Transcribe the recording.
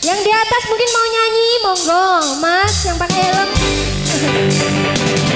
Yang di atas mungkin mau nyanyi, monggo, Mas yang pakai helm.